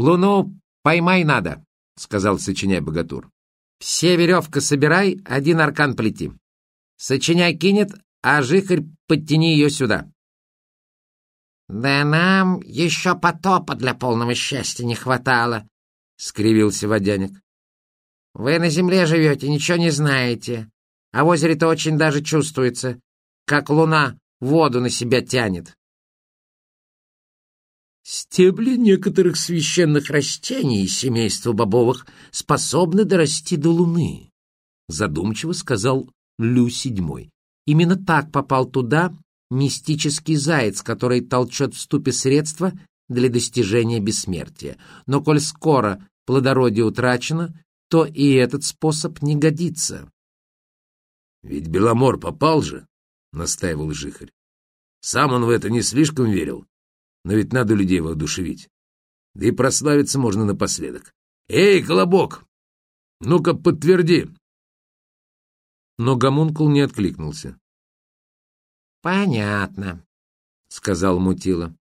«Луну поймай надо», — сказал сочиняй богатур. «Все веревка собирай, один аркан плети. Сочиняй кинет, а жихарь подтяни ее сюда». «Да нам еще потопа для полного счастья не хватало», — скривился водяник. «Вы на земле живете, ничего не знаете, а в озере-то очень даже чувствуется, как луна воду на себя тянет». Стебли некоторых священных растений семейства бобовых способны дорасти до луны, задумчиво сказал Лю седьмой. Именно так попал туда мистический заяц, который толчет в ступе средства для достижения бессмертия. Но коль скоро плодородие утрачено, то и этот способ не годится. — Ведь Беломор попал же, — настаивал Жихарь. Сам он в это не слишком верил, но ведь надо людей воодушевить. Да и прославиться можно напоследок. «Эй, Колобок! Ну-ка, подтверди!» Но гомункул не откликнулся. «Понятно», — сказал Мутила.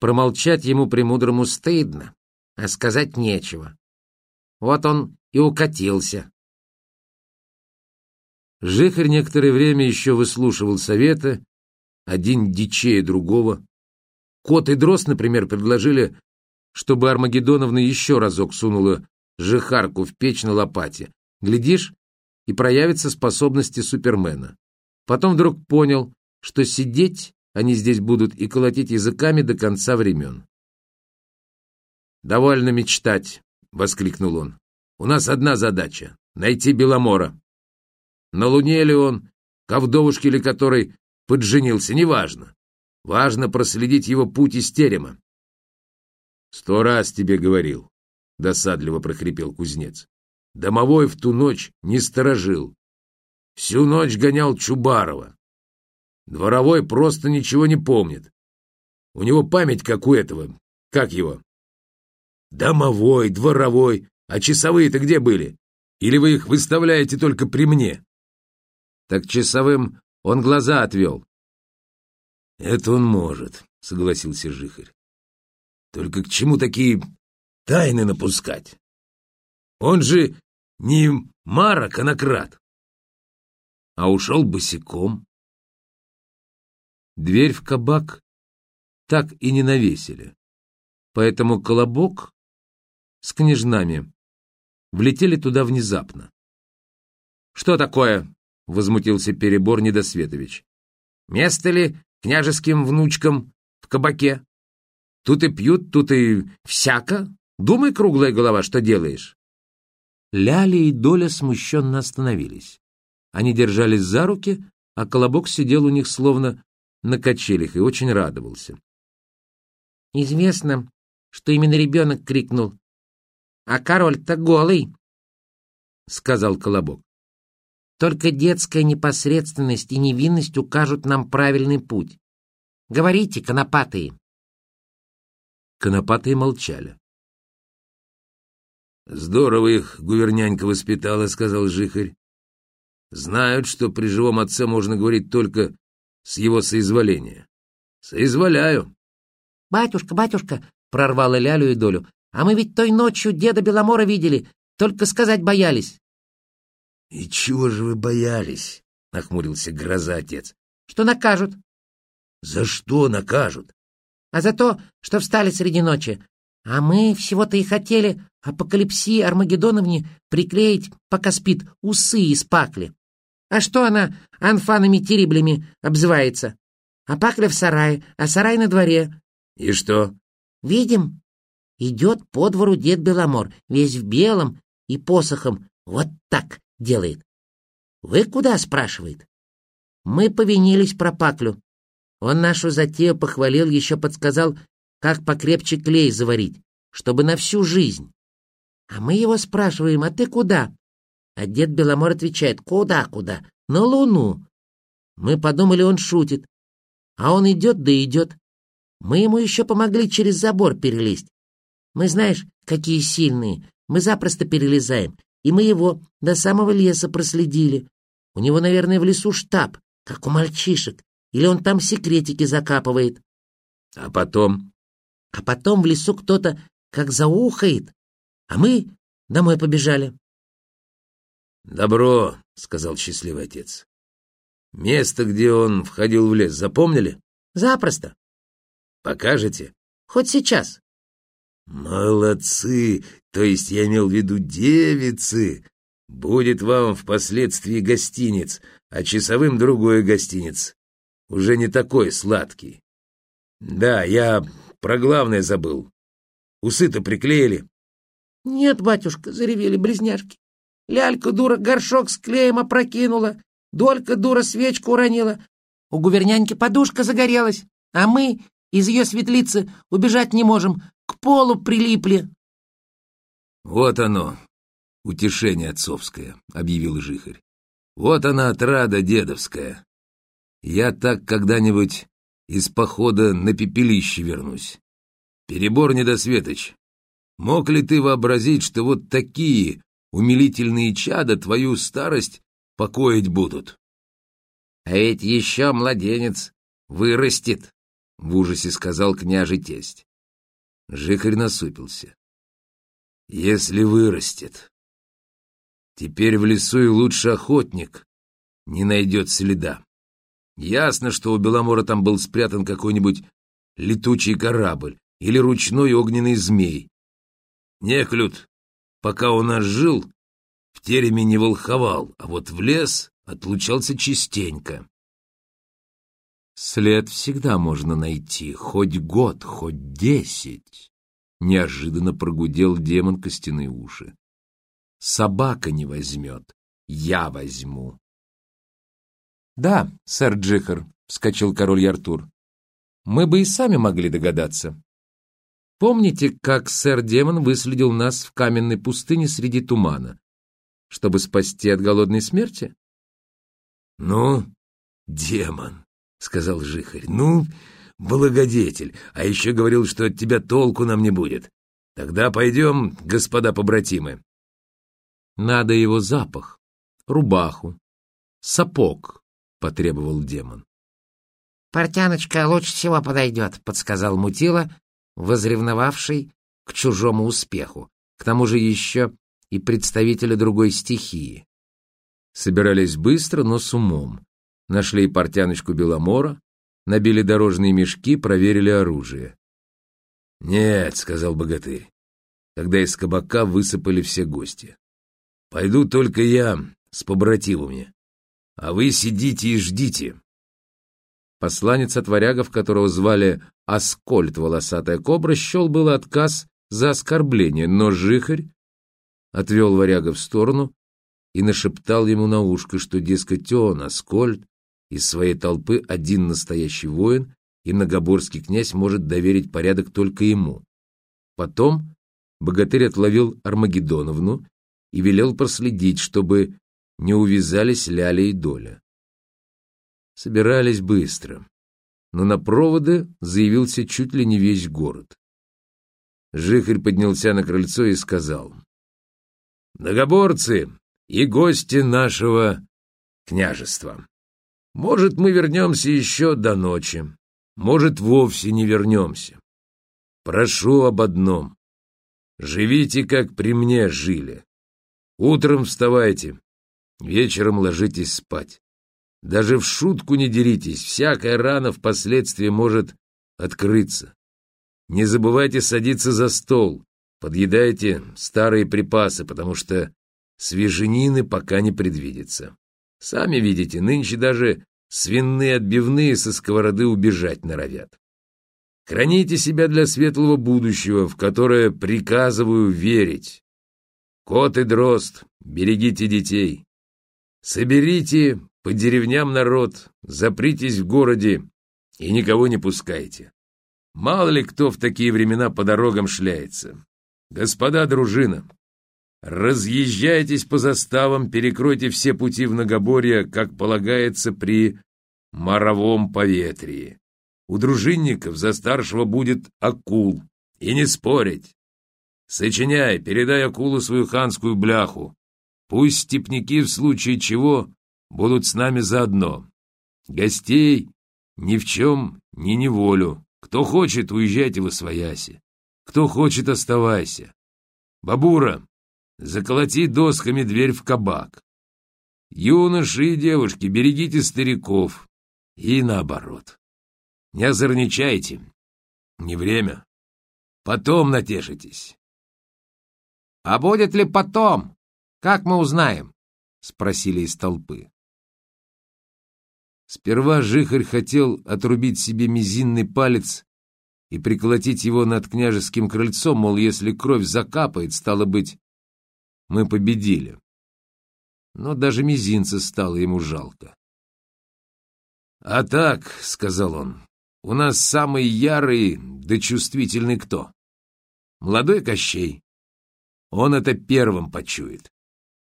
Промолчать ему премудрому стыдно, а сказать нечего. Вот он и укатился. Жихарь некоторое время еще выслушивал советы, один дичее другого. Кот и Дрозд, например, предложили, чтобы Армагеддоновна еще разок сунула жихарку в печь на лопате. Глядишь, и проявятся способности Супермена. Потом вдруг понял, что сидеть они здесь будут и колотить языками до конца времен. «Довольно мечтать», — воскликнул он. «У нас одна задача — найти Беломора. На Луне ли он, ко вдовушке ли которой подженился, неважно. Важно проследить его путь из терема». «Сто раз тебе говорил», — досадливо прохрипел кузнец. «Домовой в ту ночь не сторожил. Всю ночь гонял Чубарова. Дворовой просто ничего не помнит. У него память как у этого. Как его? Домовой, дворовой. А часовые-то где были? Или вы их выставляете только при мне? Так часовым он глаза отвел. Это он может, согласился Жихарь. Только к чему такие тайны напускать? Он же не Марок, а Накрат а ушел босиком. Дверь в кабак так и не навесили, поэтому колобок с княжнами влетели туда внезапно. «Что такое?» — возмутился перебор Недосветович. «Место ли княжеским внучкам в кабаке? Тут и пьют, тут и всяко. Думай, круглая голова, что делаешь». Ляли и Доля смущенно остановились. Они держались за руки, а Колобок сидел у них словно на качелях и очень радовался. «Известно, что именно ребенок крикнул. А король-то голый!» — сказал Колобок. «Только детская непосредственность и невинность укажут нам правильный путь. Говорите, конопатые!» Конопатые молчали. «Здорово их гувернянька воспитала», — сказал Жихарь. Знают, что при живом отце можно говорить только с его соизволения. Соизволяю. «Батюшка, батюшка!» — прорвала Лялю и Долю. «А мы ведь той ночью деда Беломора видели, только сказать боялись». «И чего же вы боялись?» — нахмурился гроза отец. «Что накажут». «За что накажут?» «А за то, что встали среди ночи. А мы всего-то и хотели апокалипсии Армагеддоновне приклеить, пока спит, усы из пакли. А что она анфанами-териблями обзывается? А пакля в сарае, а сарай на дворе. И что? Видим. Идет по двору дед Беломор, весь в белом и посохом. Вот так делает. Вы куда, спрашивает? Мы повинились про паклю. Он нашу затею похвалил, еще подсказал, как покрепче клей заварить, чтобы на всю жизнь. А мы его спрашиваем, а ты куда? А дед Беломор отвечает, куда-куда? На Луну. Мы подумали, он шутит. А он идет да идет. Мы ему еще помогли через забор перелезть. Мы, знаешь, какие сильные. Мы запросто перелезаем. И мы его до самого леса проследили. У него, наверное, в лесу штаб, как у мальчишек. Или он там секретики закапывает. А потом? А потом в лесу кто-то как заухает, а мы домой побежали. «Добро», — сказал счастливый отец. «Место, где он входил в лес, запомнили?» «Запросто». «Покажете?» «Хоть сейчас». «Молодцы! То есть я имел в виду девицы! Будет вам впоследствии гостиниц, а часовым другой гостиниц. Уже не такой сладкий. Да, я про главное забыл. Усы-то приклеили?» «Нет, батюшка», — заревели близняшки. «Лялька, дура, горшок с клеем опрокинула, Долька, дура, свечку уронила. У гуверняньки подушка загорелась, а мы из ее светлицы убежать не можем, к полу прилипли». «Вот оно, утешение отцовское», — объявил Жихарь. «Вот она, отрада дедовская. Я так когда-нибудь из похода на пепелище вернусь. Перебор недосветоч. Мог ли ты вообразить, что вот такие умилительные чада твою старость покоить будут? А ведь еще младенец вырастет, — в ужасе сказал княжий тесть. Жихарь насупился. Если вырастет. Теперь в лесу и лучше охотник не найдет следа. Ясно, что у Беломора там был спрятан какой-нибудь летучий корабль или ручной огненный змей. Неклюд, пока нас жил, в тереме не волховал, а вот в лес отлучался частенько. След всегда можно найти, хоть год, хоть десять. Неожиданно прогудел демон костяные уши. Собака не возьмет, я возьму. Да, сэр Джихар, вскочил король Яртур. Мы бы и сами могли догадаться. Помните, как сэр Демон выследил нас в каменной пустыне среди тумана, чтобы спасти от голодной смерти? Ну, демон, — сказал Жихарь. «Ну, благодетель, а еще говорил, что от тебя толку нам не будет. Тогда пойдем, господа побратимы». «Надо его запах, рубаху, сапог», — потребовал демон. «Портяночка лучше всего подойдет», — подсказал Мутила, возревновавший к чужому успеху, к тому же еще и представителя другой стихии. Собирались быстро, но с умом. Нашли портяночку Беломора, набили дорожные мешки, проверили оружие. «Нет», — сказал богатырь, когда из кабака высыпали все гости. «Пойду только я с побратимами, а вы сидите и ждите». Посланец от варягов, которого звали Аскольд Волосатая Кобра, счел был отказ за оскорбление, но жихарь отвел варяга в сторону и нашептал ему на ушко, что, дескать, он, Аскольд, из своей толпы один настоящий воин, и многоборский князь может доверить порядок только ему. Потом богатырь отловил Армагеддоновну и велел проследить, чтобы не увязались Ляля и Доля. Собирались быстро, но на проводы заявился чуть ли не весь город. Жихарь поднялся на крыльцо и сказал, «Многоборцы и гости нашего княжества!» Может, мы вернемся еще до ночи, может, вовсе не вернемся. Прошу об одном. Живите, как при мне жили. Утром вставайте, вечером ложитесь спать. Даже в шутку не деритесь, всякая рана впоследствии может открыться. Не забывайте садиться за стол, подъедайте старые припасы, потому что свеженины пока не предвидится. Сами видите, нынче даже свиные отбивные со сковороды убежать норовят. Храните себя для светлого будущего, в которое приказываю верить. Кот и дрозд, берегите детей. Соберите по деревням народ, запритесь в городе и никого не пускайте. Мало ли кто в такие времена по дорогам шляется. Господа дружина, Разъезжайтесь по заставам, перекройте все пути в Нагоборье, как полагается при моровом поветрии. У дружинников за старшего будет акул, и не спорить. Сочиняй, передай акулу свою ханскую бляху. Пусть степняки в случае чего будут с нами заодно. Гостей ни в чем не неволю. Кто хочет, уезжайте в Освояси. Кто хочет, оставайся. Бабура, заколоти досками дверь в кабак. Юноши и девушки, берегите стариков. И наоборот. Не озорничайте. Не время. Потом натешитесь. — А будет ли потом? Как мы узнаем? — спросили из толпы. Сперва Жихарь хотел отрубить себе мизинный палец и приколотить его над княжеским крыльцом, мол, если кровь закапает, стало быть, мы победили. Но даже мизинца стало ему жалко. «А так», — сказал он, — «у нас самый ярый да чувствительный кто? Молодой Кощей. Он это первым почует.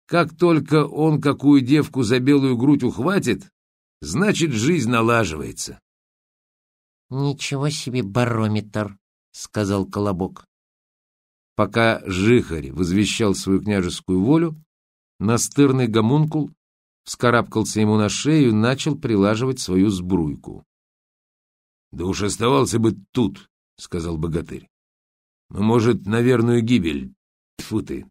Как только он какую девку за белую грудь ухватит, значит, жизнь налаживается. «Ничего себе барометр», — сказал Колобок. Пока Жихарь возвещал свою княжескую волю, настырный гомункул вскарабкался ему на шею и начал прилаживать свою сбруйку. — Да уж оставался бы тут, — сказал богатырь. — Мы, может, на верную гибель. Тьфу ты.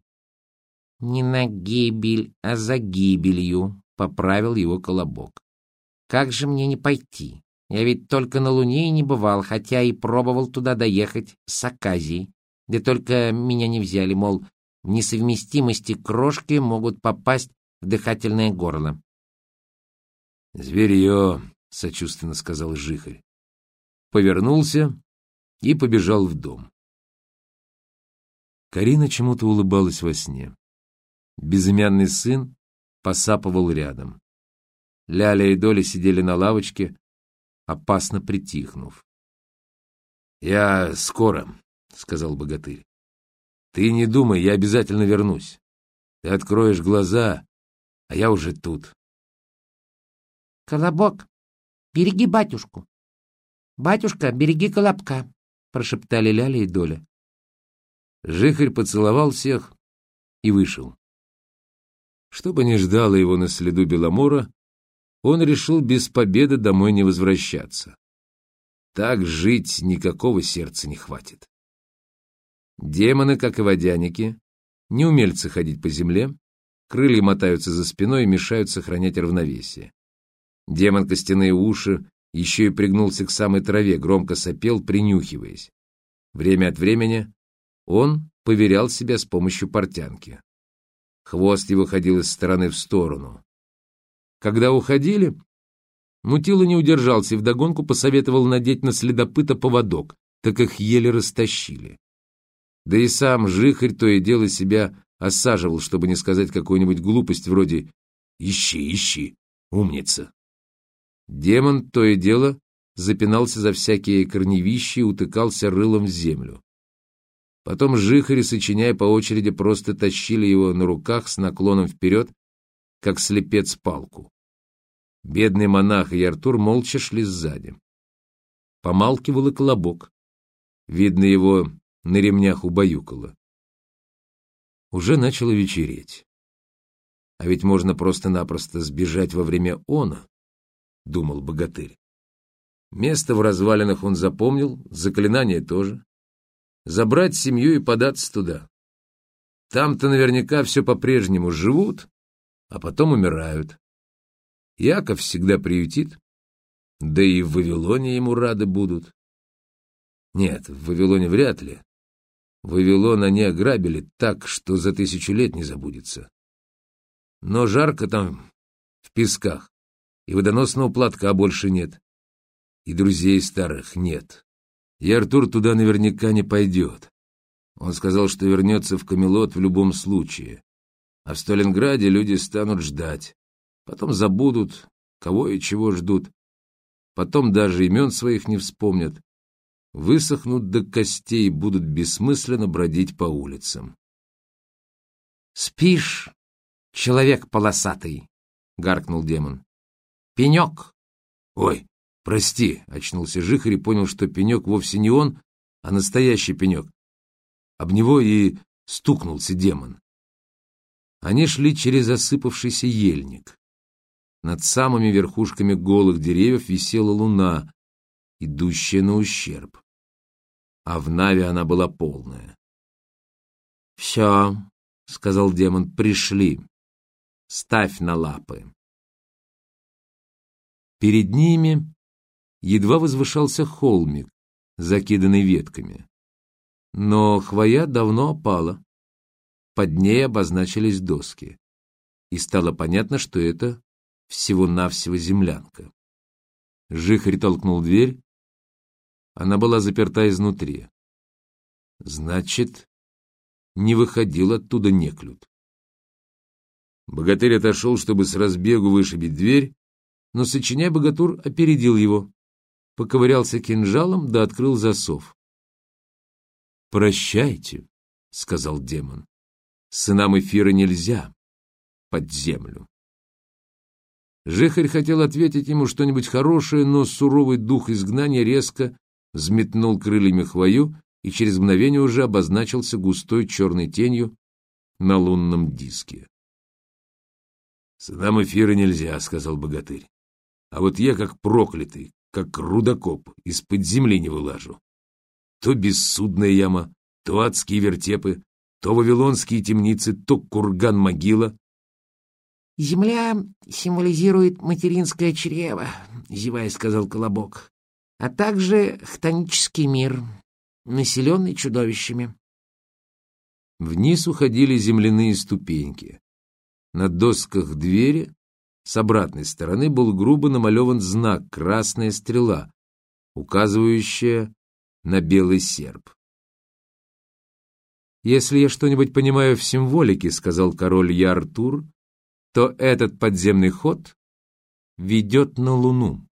— Не на гибель, а за гибелью, — поправил его Колобок. — Как же мне не пойти? Я ведь только на Луне и не бывал, хотя и пробовал туда доехать с Аказией. Да только меня не взяли, мол, в несовместимости крошки могут попасть в дыхательное горло. «Зверье», — сочувственно сказал Жихарь. Повернулся и побежал в дом. Карина чему-то улыбалась во сне. Безымянный сын посапывал рядом. Ляля и Доля сидели на лавочке, опасно притихнув. — Я скоро, — сказал богатырь. — Ты не думай, я обязательно вернусь. Ты откроешь глаза, а я уже тут. — Колобок, береги батюшку. Батюшка, береги колобка, — прошептали Ляля и Доля. Жихарь поцеловал всех и вышел. Что бы ни ждало его на следу Беломора, он решил без победы домой не возвращаться. Так жить никакого сердца не хватит. Демоны, как и водяники, не умельцы ходить по земле, крылья мотаются за спиной и мешают сохранять равновесие. Демон костяные уши еще и пригнулся к самой траве, громко сопел, принюхиваясь. Время от времени он поверял себя с помощью портянки. Хвост его ходил из стороны в сторону. Когда уходили, Мутила не удержался и вдогонку посоветовал надеть на следопыта поводок, так их еле растащили. Да и сам Жихарь то и дело себя осаживал, чтобы не сказать какую-нибудь глупость вроде «Ищи, ищи, умница». Демон то и дело запинался за всякие корневища и утыкался рылом в землю. Потом жихари, сочиняя по очереди, просто тащили его на руках с наклоном вперед, как слепец палку. Бедный монах и Артур молча шли сзади. Помалкивал и колобок. Видно, его на ремнях убаюкало. Уже начало вечереть. А ведь можно просто-напросто сбежать во время она, думал богатырь. Место в развалинах он запомнил, заклинание тоже. Забрать семью и податься туда. Там-то наверняка все по-прежнему живут, а потом умирают. Яков всегда приютит, да и в Вавилоне ему рады будут. Нет, в Вавилоне вряд ли. Вавилон они ограбили так, что за тысячу лет не забудется. Но жарко там, в песках, и водоносного платка больше нет, и друзей старых нет. И Артур туда наверняка не пойдет. Он сказал, что вернется в Камелот в любом случае. А в Сталинграде люди станут ждать. Потом забудут, кого и чего ждут. Потом даже имен своих не вспомнят. Высохнут до костей и будут бессмысленно бродить по улицам. «Спишь, человек полосатый!» — гаркнул демон. «Пенек!» «Ой, прости!» — очнулся Жихарь и понял, что пенек вовсе не он, а настоящий пенек. Об него и стукнулся демон. Они шли через осыпавшийся ельник. Над самыми верхушками голых деревьев висела луна, идущая на ущерб. А в Наве она была полная. «Все», — сказал демон, — «пришли. Ставь на лапы». Перед ними едва возвышался холмик, закиданный ветками. Но хвоя давно опала. Под ней обозначились доски. И стало понятно, что это всего-навсего землянка. Жихарь толкнул дверь. Она была заперта изнутри. Значит, не выходил оттуда неклюд. Богатырь отошел, чтобы с разбегу вышибить дверь, но, сочиняя богатур, опередил его, поковырялся кинжалом да открыл засов. «Прощайте», — сказал демон, — «сынам эфира нельзя под землю». Жихарь хотел ответить ему что-нибудь хорошее, но суровый дух изгнания резко взметнул крыльями хвою и через мгновение уже обозначился густой черной тенью на лунном диске. «Сынам эфира нельзя», — сказал богатырь. «А вот я, как проклятый, как рудокоп, из-под земли не вылажу. То бессудная яма, то адские вертепы, то вавилонские темницы, то курган-могила, «Земля символизирует материнское чрево», — зевая сказал Колобок, «а также хтонический мир, населенный чудовищами». Вниз уходили земляные ступеньки. На досках двери с обратной стороны был грубо намалеван знак «Красная стрела», указывающая на белый серп. «Если я что-нибудь понимаю в символике», — сказал король Яртур, то этот подземный ход ведет на Луну.